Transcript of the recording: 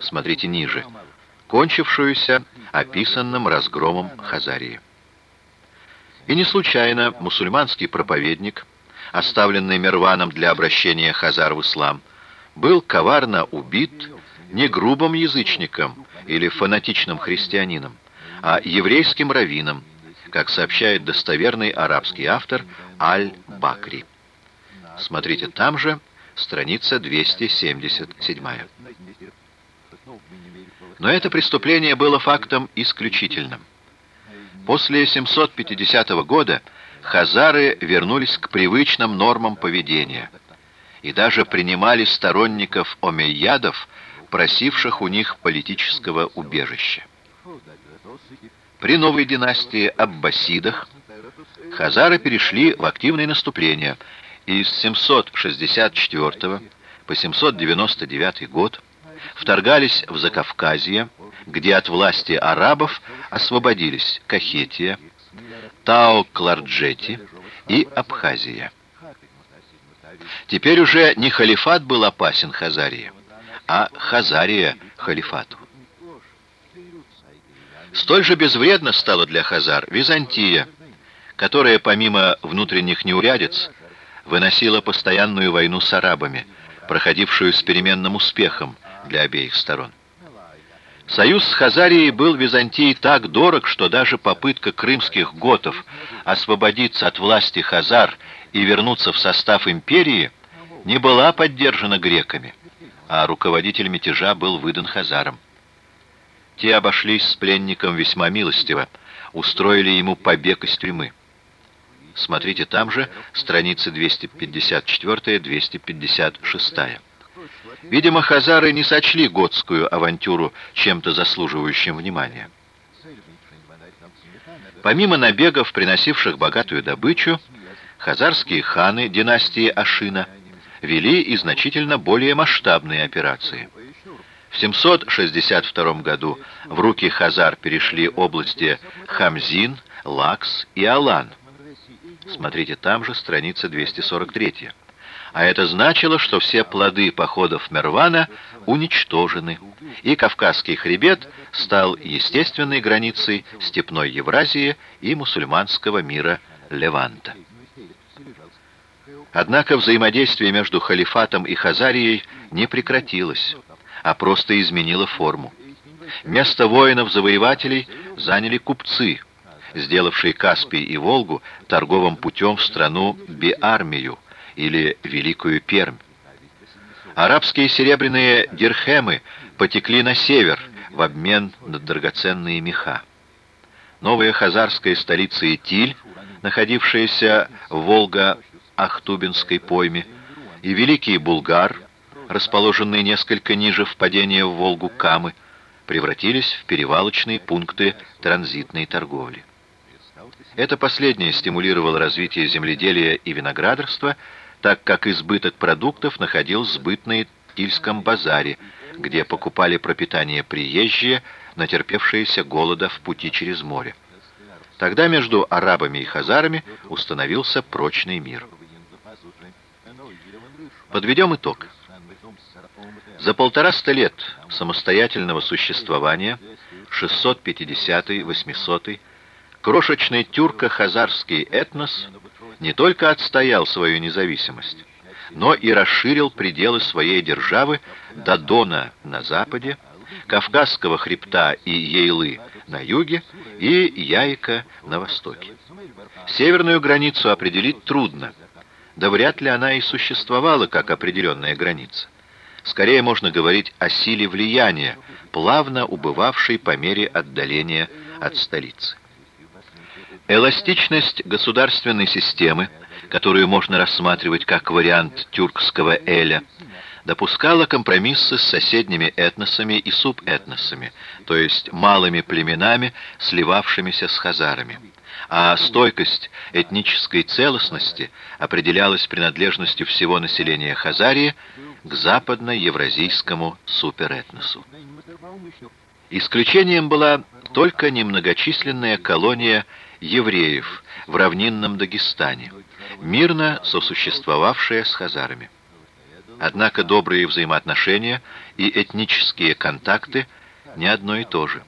смотрите ниже, кончившуюся описанным разгромом Хазарии. И не случайно мусульманский проповедник, оставленный Мерваном для обращения хазар в ислам, был коварно убит не грубым язычником или фанатичным христианином, а еврейским раввином, как сообщает достоверный арабский автор Аль-Бакри. Смотрите там же, страница 277. Но это преступление было фактом исключительным. После 750 года хазары вернулись к привычным нормам поведения и даже принимали сторонников омейядов, просивших у них политического убежища. При новой династии Аббасидах хазары перешли в активное наступление и с 764 по 799 год вторгались в Закавказье, где от власти арабов освободились Кахетия, Тао-Кларджети и Абхазия. Теперь уже не халифат был опасен Хазарии, а Хазария халифату. Столь же безвредно стало для Хазар Византия, которая помимо внутренних неурядиц выносила постоянную войну с арабами, проходившую с переменным успехом для обеих сторон. Союз с Хазарией был Византии так дорог, что даже попытка крымских готов освободиться от власти Хазар и вернуться в состав империи не была поддержана греками, а руководитель мятежа был выдан Хазарам. Те обошлись с пленником весьма милостиво, устроили ему побег из тюрьмы. Смотрите там же, страницы 254-256. Видимо, хазары не сочли готскую авантюру чем-то заслуживающим внимания. Помимо набегов, приносивших богатую добычу, хазарские ханы династии Ашина вели и значительно более масштабные операции. В 762 году в руки хазар перешли области Хамзин, Лакс и Алан. Смотрите там же, страница 243 а это значило, что все плоды походов Мервана уничтожены, и Кавказский хребет стал естественной границей степной Евразии и мусульманского мира Леванта. Однако взаимодействие между халифатом и Хазарией не прекратилось, а просто изменило форму. Место воинов-завоевателей заняли купцы, сделавшие Каспий и Волгу торговым путем в страну Биармию, или Великую Пермь. Арабские серебряные дирхемы потекли на север в обмен на драгоценные меха. Новая хазарская столица Итиль, находившаяся в Волго-Ахтубинской пойме, и Великий Булгар, расположенные несколько ниже впадения в Волгу Камы, превратились в перевалочные пункты транзитной торговли. Это последнее стимулировало развитие земледелия и виноградарства – так как избыток продуктов находил сбыт на Ильском базаре, где покупали пропитание приезжие, натерпевшиеся голода в пути через море. Тогда между арабами и хазарами установился прочный мир. Подведем итог. За полтораста лет самостоятельного существования, 650-800, крошечный тюрко-хазарский этнос – не только отстоял свою независимость, но и расширил пределы своей державы до Дона на западе, Кавказского хребта и Ейлы на юге и Яйка на востоке. Северную границу определить трудно, да вряд ли она и существовала как определенная граница. Скорее можно говорить о силе влияния, плавно убывавшей по мере отдаления от столицы. Эластичность государственной системы, которую можно рассматривать как вариант тюркского эля, допускала компромиссы с соседними этносами и субэтносами, то есть малыми племенами, сливавшимися с хазарами. А стойкость этнической целостности определялась принадлежностью всего населения Хазарии к западно-евразийскому суперэтносу. Исключением была только немногочисленная колония евреев в равнинном Дагестане, мирно сосуществовавшая с хазарами. Однако добрые взаимоотношения и этнические контакты не одно и то же.